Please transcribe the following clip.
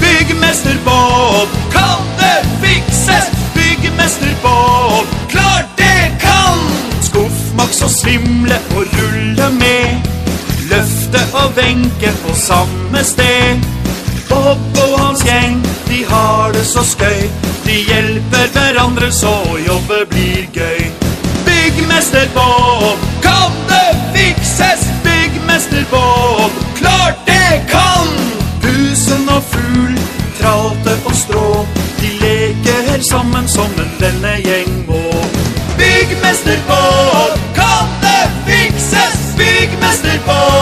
Byggmester Bob, kan det fikses? Byggmester Bob, klart det kan! Skuff, maks og svimle og rulle med. Løfte og venke på samme sted. Bob og hans gjeng, de har det så skøy. De hjelper hverandre så jobbe blir fugl, på strå, de leker sammen som en vennegjeng må. Byggmester Bård, kan det fikses? Byggmester Bob,